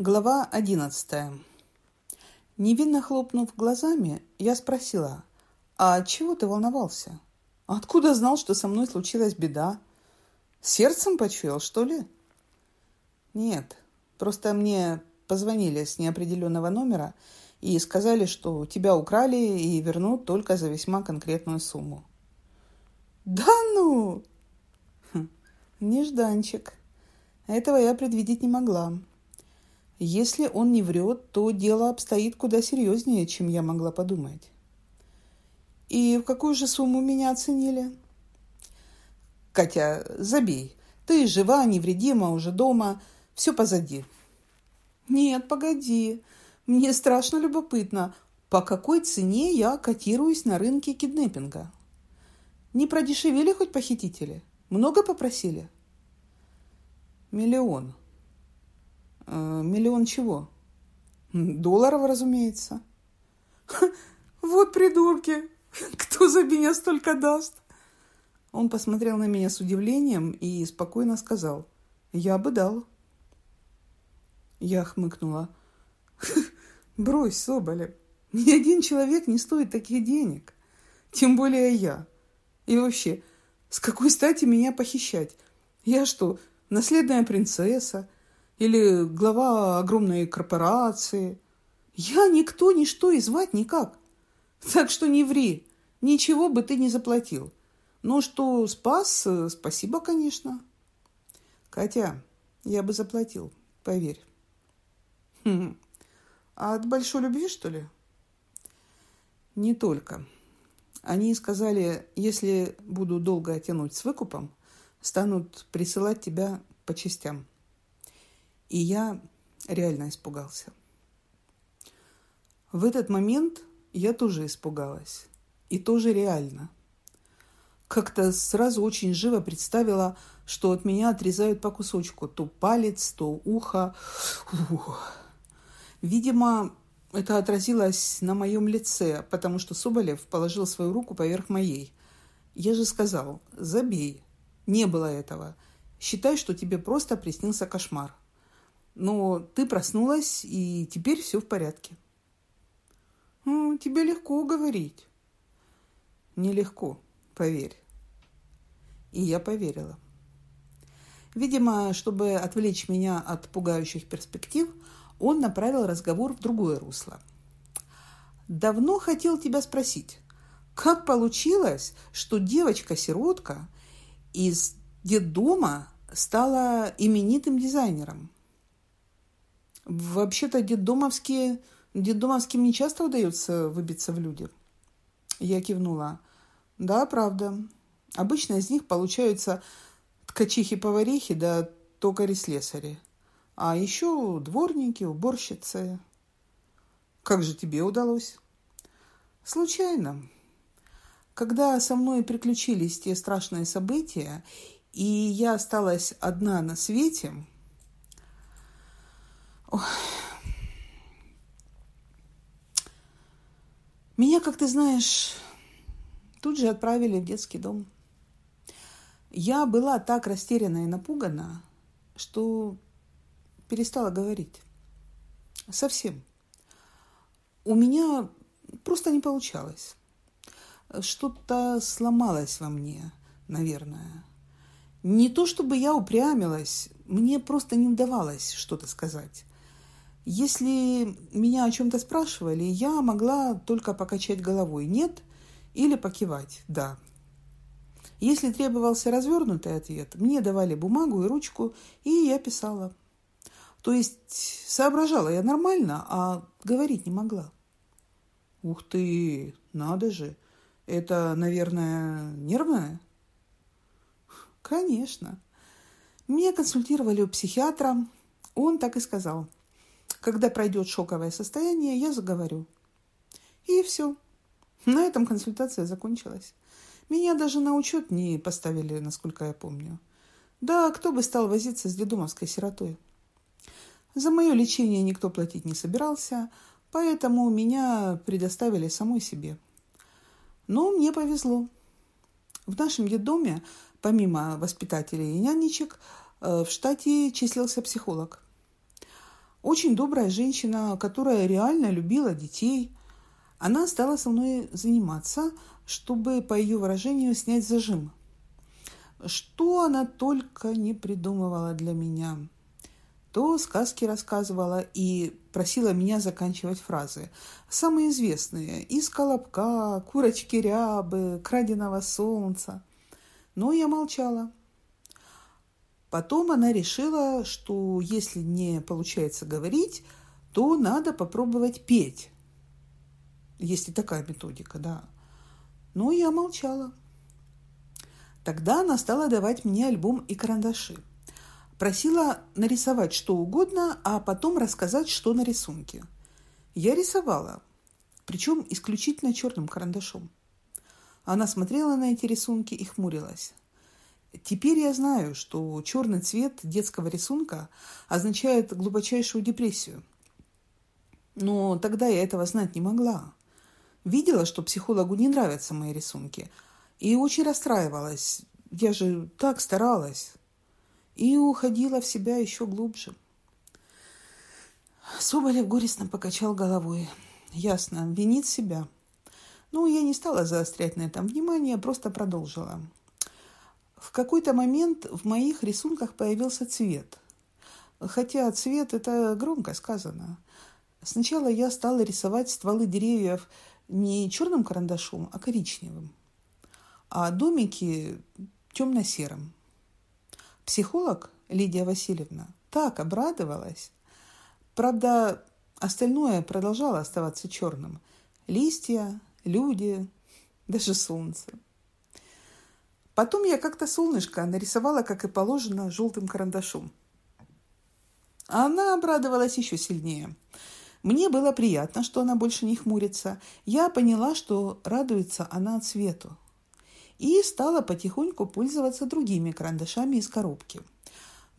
Глава одиннадцатая. Невинно хлопнув глазами, я спросила, «А чего ты волновался? Откуда знал, что со мной случилась беда? Сердцем почуял, что ли?» «Нет, просто мне позвонили с неопределенного номера и сказали, что тебя украли и вернут только за весьма конкретную сумму». «Да ну!» хм, «Нежданчик. Этого я предвидеть не могла». Если он не врет, то дело обстоит куда серьезнее, чем я могла подумать. И в какую же сумму меня оценили? Катя, забей. Ты жива, невредима, уже дома. Все позади. Нет, погоди. Мне страшно любопытно, по какой цене я котируюсь на рынке киднеппинга. Не продешевели хоть похитители? Много попросили? Миллион. Э, миллион чего? Долларов, разумеется. Вот придурки! Кто за меня столько даст? Он посмотрел на меня с удивлением и спокойно сказал. Я бы дал. Я хмыкнула. Брось, Соболев. Ни один человек не стоит таких денег. Тем более я. И вообще, с какой стати меня похищать? Я что, наследная принцесса? Или глава огромной корпорации. Я никто, ничто и звать никак. Так что не ври. Ничего бы ты не заплатил. Но что спас, спасибо, конечно. Катя, я бы заплатил, поверь. Хм. А от большой любви, что ли? Не только. Они сказали, если буду долго тянуть с выкупом, станут присылать тебя по частям. И я реально испугался. В этот момент я тоже испугалась. И тоже реально. Как-то сразу очень живо представила, что от меня отрезают по кусочку. То палец, то ухо. Ух. Видимо, это отразилось на моем лице, потому что Соболев положил свою руку поверх моей. Я же сказал, забей. Не было этого. Считай, что тебе просто приснился кошмар. Но ты проснулась, и теперь все в порядке. Ну, тебе легко говорить. Нелегко, поверь. И я поверила. Видимо, чтобы отвлечь меня от пугающих перспектив, он направил разговор в другое русло. «Давно хотел тебя спросить, как получилось, что девочка-сиротка из детдома стала именитым дизайнером?» Вообще-то детдомовские, детдомовским не часто удается выбиться в люди. Я кивнула. Да, правда. Обычно из них получаются ткачихи-поварихи да токари-слесари. А еще дворники, уборщицы. Как же тебе удалось? Случайно. Когда со мной приключились те страшные события, и я осталась одна на свете, Меня, как ты знаешь, тут же отправили в детский дом. Я была так растеряна и напугана, что перестала говорить. Совсем. У меня просто не получалось. Что-то сломалось во мне, наверное. Не то чтобы я упрямилась, мне просто не удавалось что-то сказать. Если меня о чем-то спрашивали, я могла только покачать головой «нет» или покивать «да». Если требовался развернутый ответ, мне давали бумагу и ручку, и я писала. То есть соображала я нормально, а говорить не могла. Ух ты, надо же. Это, наверное, нервное? Конечно. Меня консультировали у психиатра. Он так и сказал – когда пройдет шоковое состояние, я заговорю. И все. На этом консультация закончилась. Меня даже на учет не поставили, насколько я помню. Да, кто бы стал возиться с дедумовской сиротой? За мое лечение никто платить не собирался, поэтому меня предоставили самой себе. Но мне повезло. В нашем детдоме, помимо воспитателей и нянечек, э, в штате числился психолог – Очень добрая женщина, которая реально любила детей. Она стала со мной заниматься, чтобы, по ее выражению, снять зажим. Что она только не придумывала для меня. То сказки рассказывала и просила меня заканчивать фразы. Самые известные – из колобка, курочки рябы, краденого солнца. Но я молчала. Потом она решила, что если не получается говорить, то надо попробовать петь. Если такая методика, да. Но я молчала. Тогда она стала давать мне альбом и карандаши. Просила нарисовать что угодно, а потом рассказать, что на рисунке. Я рисовала, причем исключительно черным карандашом. Она смотрела на эти рисунки и хмурилась. Теперь я знаю, что черный цвет детского рисунка означает глубочайшую депрессию. Но тогда я этого знать не могла. Видела, что психологу не нравятся мои рисунки. И очень расстраивалась. Я же так старалась. И уходила в себя еще глубже. Соболев горестно покачал головой. Ясно, винит себя. Ну, я не стала заострять на этом внимание, просто продолжила. В какой-то момент в моих рисунках появился цвет. Хотя цвет – это громко сказано. Сначала я стала рисовать стволы деревьев не черным карандашом, а коричневым, а домики темно-серым. Психолог Лидия Васильевна так обрадовалась. Правда, остальное продолжало оставаться черным. Листья, люди, даже солнце. Потом я как-то солнышко нарисовала, как и положено, желтым карандашом. Она обрадовалась еще сильнее. Мне было приятно, что она больше не хмурится. Я поняла, что радуется она цвету. И стала потихоньку пользоваться другими карандашами из коробки.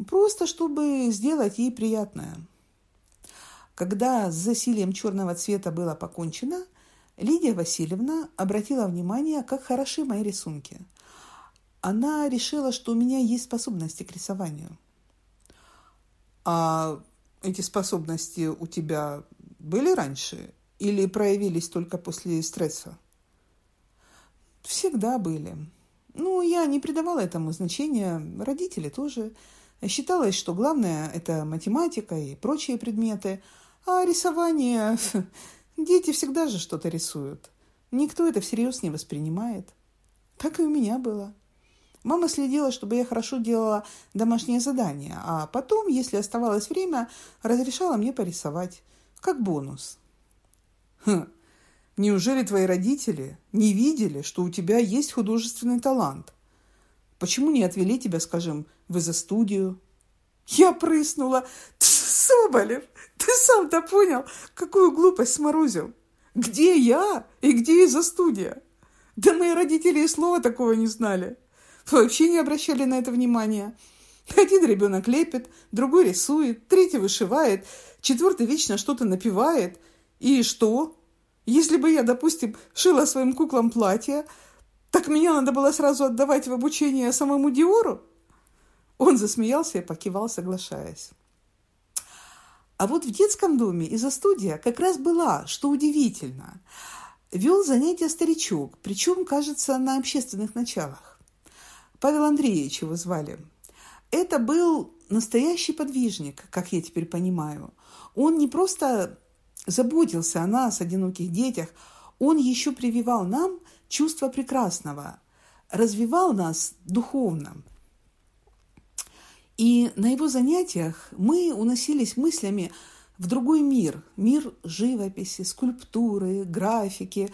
Просто чтобы сделать ей приятное. Когда с засилием черного цвета было покончено, Лидия Васильевна обратила внимание, как хороши мои рисунки – она решила, что у меня есть способности к рисованию. А эти способности у тебя были раньше или проявились только после стресса? Всегда были. Ну, я не придавала этому значения, родители тоже. Считалось, что главное – это математика и прочие предметы, а рисование… Дети всегда же что-то рисуют. Никто это всерьез не воспринимает. Так и у меня было. Мама следила, чтобы я хорошо делала домашние задания, а потом, если оставалось время, разрешала мне порисовать, как бонус. Хм. Неужели твои родители не видели, что у тебя есть художественный талант? Почему не отвели тебя, скажем, в изо-студию? Я прыснула. Соболев, ты сам-то понял, какую глупость сморозил? Где я и где изо-студия? Да мои родители и слова такого не знали вообще не обращали на это внимания. Один ребенок лепит, другой рисует, третий вышивает, четвертый вечно что-то напевает. И что? Если бы я, допустим, шила своим куклам платье, так меня надо было сразу отдавать в обучение самому Диору? Он засмеялся и покивал, соглашаясь. А вот в детском доме из-за студия как раз была, что удивительно. Вел занятия старичок, причем, кажется, на общественных началах. Павел Андреевич его звали. Это был настоящий подвижник, как я теперь понимаю. Он не просто заботился о нас, одиноких детях, он еще прививал нам чувство прекрасного, развивал нас духовно. И на его занятиях мы уносились мыслями в другой мир, мир живописи, скульптуры, графики,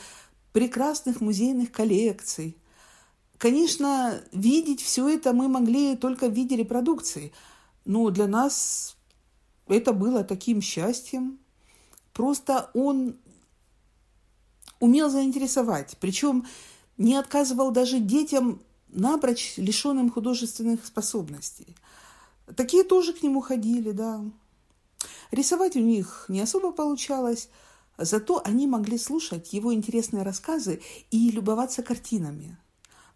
прекрасных музейных коллекций – Конечно, видеть все это мы могли только в виде репродукции, но для нас это было таким счастьем. Просто он умел заинтересовать, причем не отказывал даже детям, напрочь лишенным художественных способностей. Такие тоже к нему ходили, да. Рисовать у них не особо получалось, зато они могли слушать его интересные рассказы и любоваться картинами –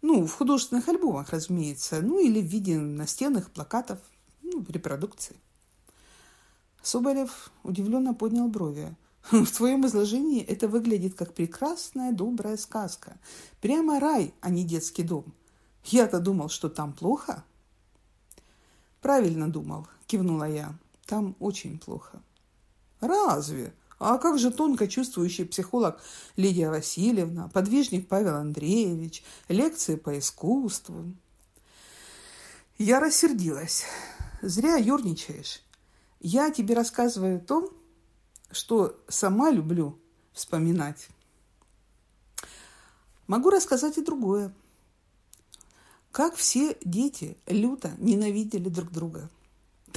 ну, в художественных альбомах, разумеется. Ну, или в виде настенных плакатов, ну, репродукций. Соболев удивленно поднял брови. В твоем изложении это выглядит как прекрасная добрая сказка. Прямо рай, а не детский дом. Я-то думал, что там плохо. Правильно думал, кивнула я. Там очень плохо. Разве? А как же тонко чувствующий психолог Лидия Васильевна, подвижник Павел Андреевич, лекции по искусству? Я рассердилась. Зря юрничаешь. Я тебе рассказываю о том, что сама люблю вспоминать. Могу рассказать и другое. Как все дети люто ненавидели друг друга.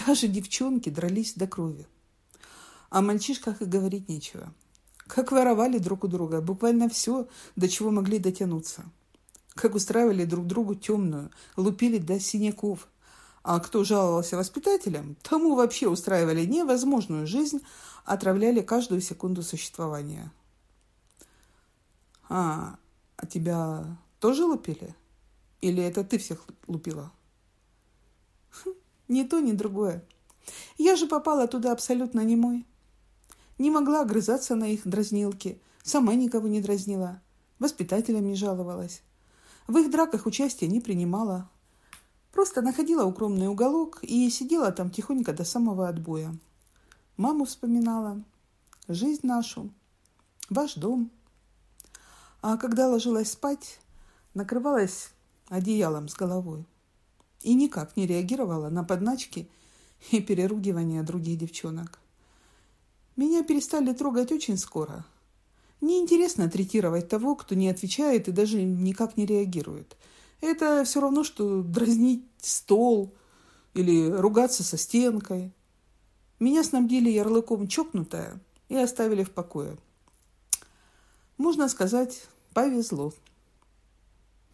Даже девчонки дрались до крови. О мальчишках и говорить нечего. Как воровали друг у друга буквально все, до чего могли дотянуться. Как устраивали друг другу темную, лупили до синяков. А кто жаловался воспитателям, тому вообще устраивали невозможную жизнь, отравляли каждую секунду существования. А, а тебя тоже лупили? Или это ты всех лупила? Хм, ни то, ни другое. Я же попала туда абсолютно немой. Не могла огрызаться на их дразнилки. Сама никого не дразнила. Воспитателям не жаловалась. В их драках участия не принимала. Просто находила укромный уголок и сидела там тихонько до самого отбоя. Маму вспоминала, жизнь нашу, ваш дом. А когда ложилась спать, накрывалась одеялом с головой и никак не реагировала на подначки и переругивания других девчонок. Меня перестали трогать очень скоро. Неинтересно третировать того, кто не отвечает и даже никак не реагирует. Это все равно, что дразнить стол или ругаться со стенкой. Меня снабдили ярлыком «чокнутая» и оставили в покое. Можно сказать, повезло.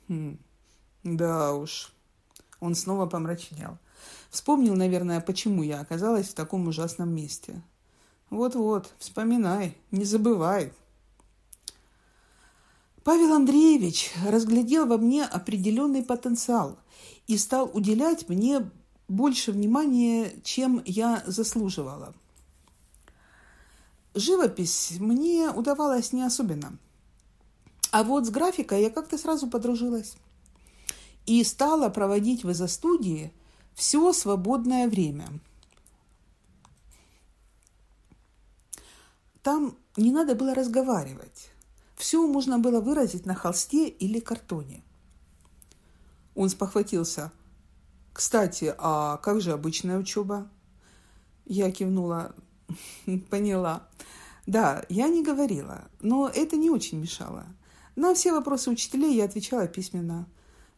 Хм. Да уж. Он снова помрачнел. Вспомнил, наверное, почему я оказалась в таком ужасном месте. Вот-вот, вспоминай, не забывай. Павел Андреевич разглядел во мне определенный потенциал и стал уделять мне больше внимания, чем я заслуживала. Живопись мне удавалась не особенно. А вот с графикой я как-то сразу подружилась и стала проводить в изо-студии все свободное время. Там не надо было разговаривать. Все можно было выразить на холсте или картоне. Он спохватился. «Кстати, а как же обычная учеба?» Я кивнула. «Поняла. Да, я не говорила, но это не очень мешало. На все вопросы учителей я отвечала письменно.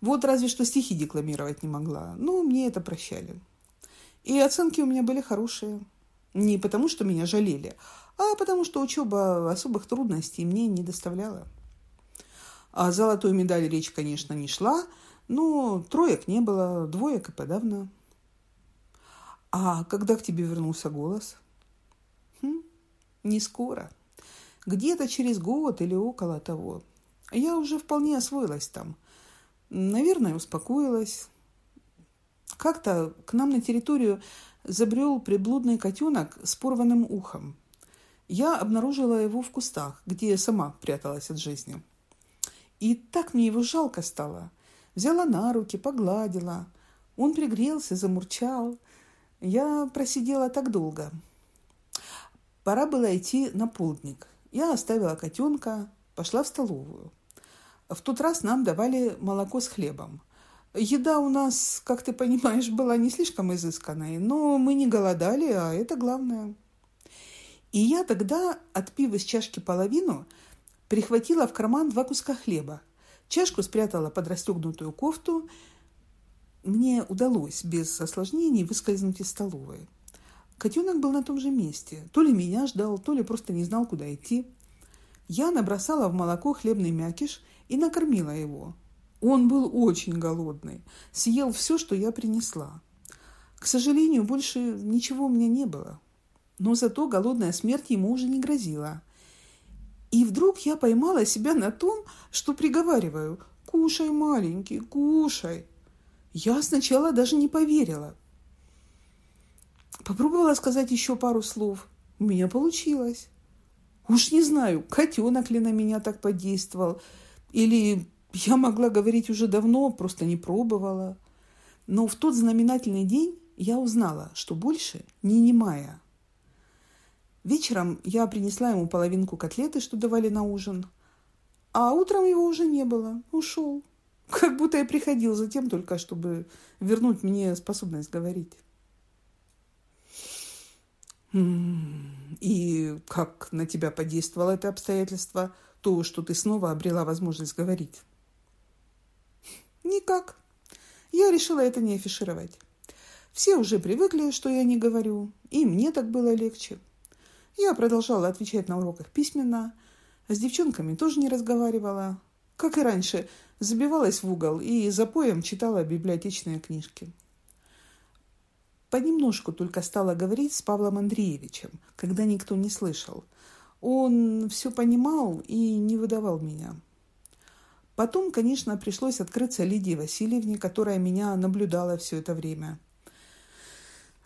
Вот разве что стихи декламировать не могла. Но мне это прощали. И оценки у меня были хорошие. Не потому, что меня жалели, а потому, что учеба особых трудностей мне не доставляла. О золотой медали речь, конечно, не шла, но троек не было, двоек и подавно. А когда к тебе вернулся голос? Хм, не скоро. Где-то через год или около того. Я уже вполне освоилась там. Наверное, успокоилась. Как-то к нам на территорию забрел приблудный котенок с порванным ухом. Я обнаружила его в кустах, где сама пряталась от жизни. И так мне его жалко стало. Взяла на руки, погладила. Он пригрелся, замурчал. Я просидела так долго. Пора было идти на полдник. Я оставила котенка, пошла в столовую. В тот раз нам давали молоко с хлебом. Еда у нас, как ты понимаешь, была не слишком изысканной, но мы не голодали, а это главное. И я тогда, отпив из чашки половину, прихватила в карман два куска хлеба. Чашку спрятала под расстегнутую кофту. Мне удалось без осложнений выскользнуть из столовой. Котенок был на том же месте. То ли меня ждал, то ли просто не знал, куда идти. Я набросала в молоко хлебный мякиш и накормила его. Он был очень голодный, съел все, что я принесла. К сожалению, больше ничего у меня не было. Но зато голодная смерть ему уже не грозила. И вдруг я поймала себя на том, что приговариваю «Кушай, маленький, кушай». Я сначала даже не поверила. Попробовала сказать еще пару слов. У меня получилось. Уж не знаю, котенок ли на меня так подействовал, или я могла говорить уже давно, просто не пробовала. Но в тот знаменательный день я узнала, что больше не немая. Вечером я принесла ему половинку котлеты, что давали на ужин, а утром его уже не было, ушел. Как будто я приходил за тем только, чтобы вернуть мне способность говорить. И как на тебя подействовало это обстоятельство, то, что ты снова обрела возможность говорить? Никак. Я решила это не афишировать. Все уже привыкли, что я не говорю, и мне так было легче. Я продолжала отвечать на уроках письменно, с девчонками тоже не разговаривала. Как и раньше, забивалась в угол и за поем читала библиотечные книжки. Понемножку только стала говорить с Павлом Андреевичем, когда никто не слышал. Он все понимал и не выдавал меня. Потом, конечно, пришлось открыться Лидии Васильевне, которая меня наблюдала все это время.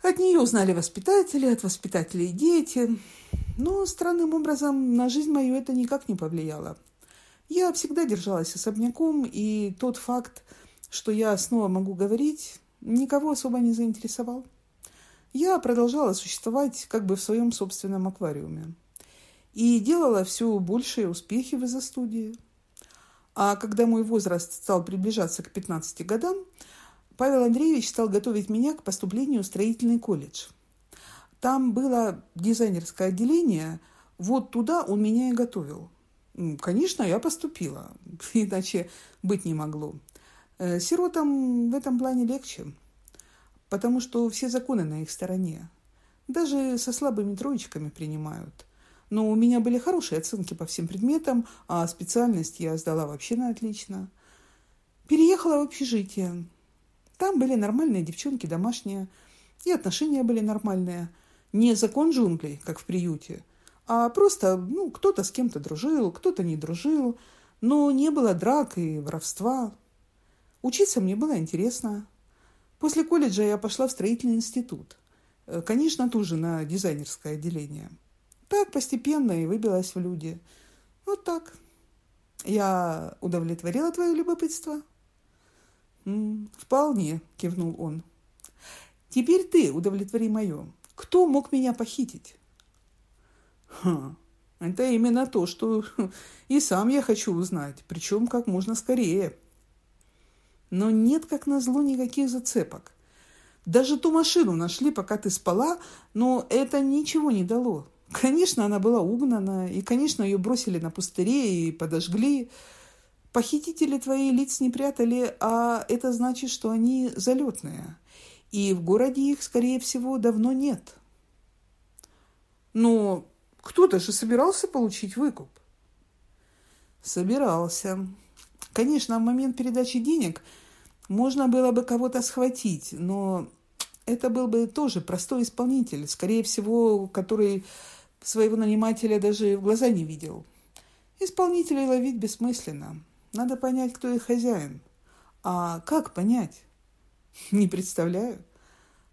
От нее узнали воспитатели, от воспитателей дети. Но странным образом на жизнь мою это никак не повлияло. Я всегда держалась особняком, и тот факт, что я снова могу говорить, никого особо не заинтересовал. Я продолжала существовать как бы в своем собственном аквариуме. И делала все большие успехи в изо-студии. А когда мой возраст стал приближаться к 15 годам, Павел Андреевич стал готовить меня к поступлению в строительный колледж. Там было дизайнерское отделение, вот туда он меня и готовил. Конечно, я поступила, иначе быть не могло. Э, сиротам в этом плане легче, потому что все законы на их стороне. Даже со слабыми троечками принимают. Но у меня были хорошие оценки по всем предметам, а специальность я сдала вообще на отлично. Переехала в общежитие. Там были нормальные девчонки, домашние, и отношения были нормальные. Не закон джунглей, как в приюте, а просто, ну, кто-то с кем-то дружил, кто-то не дружил, но не было драк и воровства. Учиться мне было интересно. После колледжа я пошла в строительный институт. Э, конечно, тоже на дизайнерское отделение. Так постепенно и выбилась в люди. Вот так. Я удовлетворила твое любопытство? Вполне, кивнул он. Теперь ты удовлетвори мое. Кто мог меня похитить? Ха, это именно то, что и сам я хочу узнать, причем как можно скорее. Но нет, как назло, никаких зацепок. Даже ту машину нашли, пока ты спала, но это ничего не дало. Конечно, она была угнана, и, конечно, ее бросили на пустыре и подожгли. Похитители твои лиц не прятали, а это значит, что они залетные. И в городе их, скорее всего, давно нет. Но кто-то же собирался получить выкуп. Собирался. Конечно, в момент передачи денег можно было бы кого-то схватить, но это был бы тоже простой исполнитель, скорее всего, который своего нанимателя даже в глаза не видел. Исполнителей ловить бессмысленно. Надо понять, кто их хозяин. А как понять? Не представляю.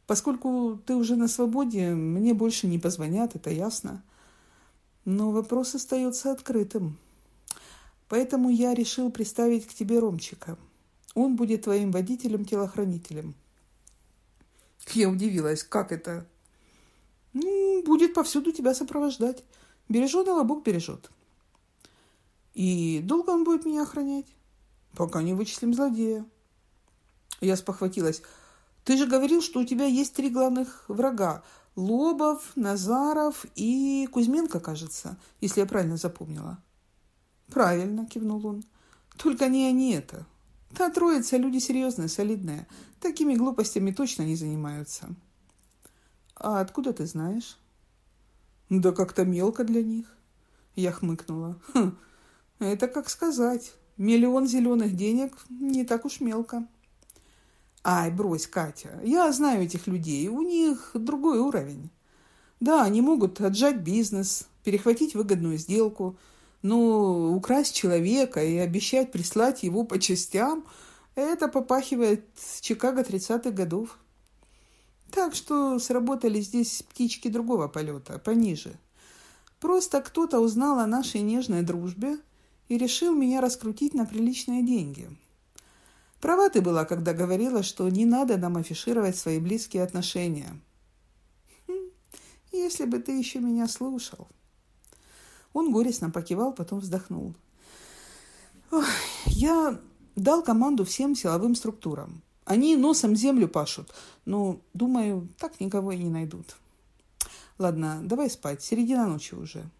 Поскольку ты уже на свободе, мне больше не позвонят, это ясно. Но вопрос остается открытым. Поэтому я решил приставить к тебе Ромчика. Он будет твоим водителем-телохранителем. Я удивилась, как это? Ну, будет повсюду тебя сопровождать. Береженого Бог бережет. И долго он будет меня охранять? Пока не вычислим злодея. Я спохватилась. Ты же говорил, что у тебя есть три главных врага. Лобов, Назаров и Кузьменко, кажется, если я правильно запомнила. Правильно, кивнул он. Только не они это. Та троица люди серьезные, солидные. Такими глупостями точно не занимаются. А откуда ты знаешь? Да как-то мелко для них. Я хмыкнула. Хм, это как сказать. Миллион зеленых денег не так уж мелко. Ай, брось, Катя. Я знаю этих людей. У них другой уровень. Да, они могут отжать бизнес, перехватить выгодную сделку, но украсть человека и обещать прислать его по частям – это попахивает Чикаго 30-х годов. Так что сработали здесь птички другого полета, пониже. Просто кто-то узнал о нашей нежной дружбе и решил меня раскрутить на приличные деньги. Права ты была, когда говорила, что не надо нам афишировать свои близкие отношения. Хм, если бы ты еще меня слушал. Он горестно покивал, потом вздохнул. Ох, я дал команду всем силовым структурам. Они носом землю пашут, но, думаю, так никого и не найдут. Ладно, давай спать, середина ночи уже.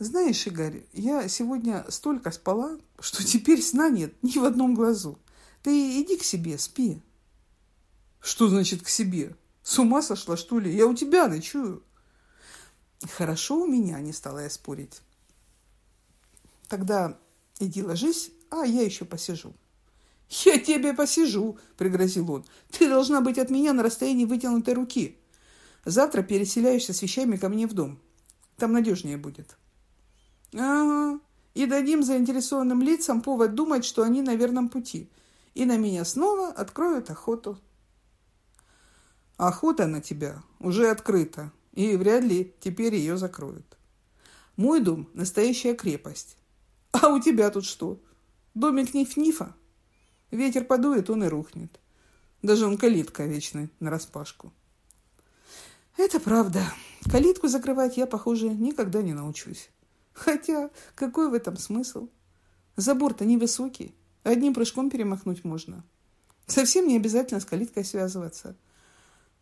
Знаешь, Игорь, я сегодня столько спала, что теперь сна нет ни в одном глазу. Ты иди к себе, спи. Что значит к себе? С ума сошла, что ли? Я у тебя ночую. Хорошо у меня, не стала я спорить. Тогда иди ложись, а я еще посижу. «Я тебе посижу», — пригрозил он. «Ты должна быть от меня на расстоянии вытянутой руки. Завтра переселяешься с вещами ко мне в дом. Там надежнее будет». «Ага, и дадим заинтересованным лицам повод думать, что они на верном пути. И на меня снова откроют охоту». «Охота на тебя уже открыта, и вряд ли теперь ее закроют. Мой дом – настоящая крепость. А у тебя тут что? Домик Ниф-Нифа?» Ветер подует, он и рухнет. Даже он калитка вечный, нараспашку. Это правда. Калитку закрывать я, похоже, никогда не научусь. Хотя, какой в этом смысл? Забор-то невысокий. Одним прыжком перемахнуть можно. Совсем не обязательно с калиткой связываться.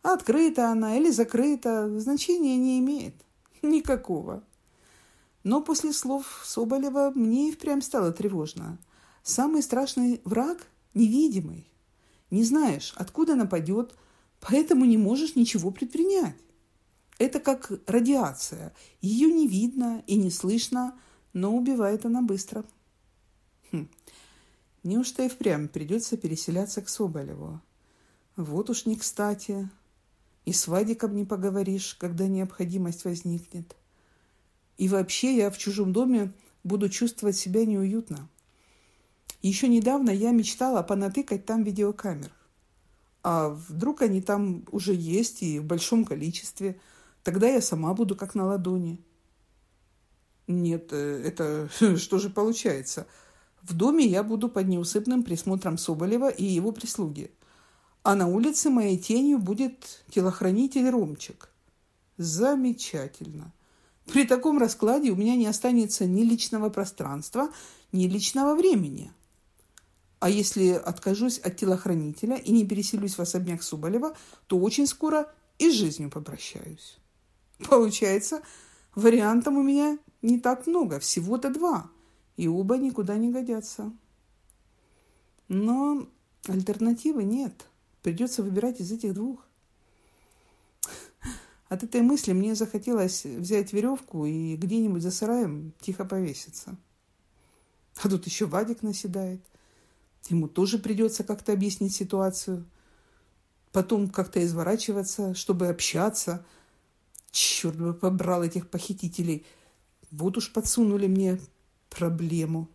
Открыта она или закрыта, значения не имеет. Никакого. Но после слов Соболева мне и впрямь стало тревожно. Самый страшный враг невидимый. Не знаешь, откуда нападет, поэтому не можешь ничего предпринять. Это как радиация. Ее не видно и не слышно, но убивает она быстро. Хм. Неужто и впрямь придется переселяться к Соболеву? Вот уж не кстати. И с Вадиком не поговоришь, когда необходимость возникнет. И вообще я в чужом доме буду чувствовать себя неуютно. Еще недавно я мечтала понатыкать там видеокамер. А вдруг они там уже есть и в большом количестве? Тогда я сама буду как на ладони. Нет, э, это что же получается? В доме я буду под неусыпным присмотром Соболева и его прислуги. А на улице моей тенью будет телохранитель Ромчик. Замечательно. При таком раскладе у меня не останется ни личного пространства, ни личного времени. А если откажусь от телохранителя и не переселюсь в особняк Соболева, то очень скоро и с жизнью попрощаюсь. Получается, вариантов у меня не так много, всего-то два, и оба никуда не годятся. Но альтернативы нет. Придется выбирать из этих двух. От этой мысли мне захотелось взять веревку и где-нибудь за сараем тихо повеситься. А тут еще Вадик наседает – Ему тоже придется как-то объяснить ситуацию. Потом как-то изворачиваться, чтобы общаться. Черт бы побрал этих похитителей. Вот уж подсунули мне проблему.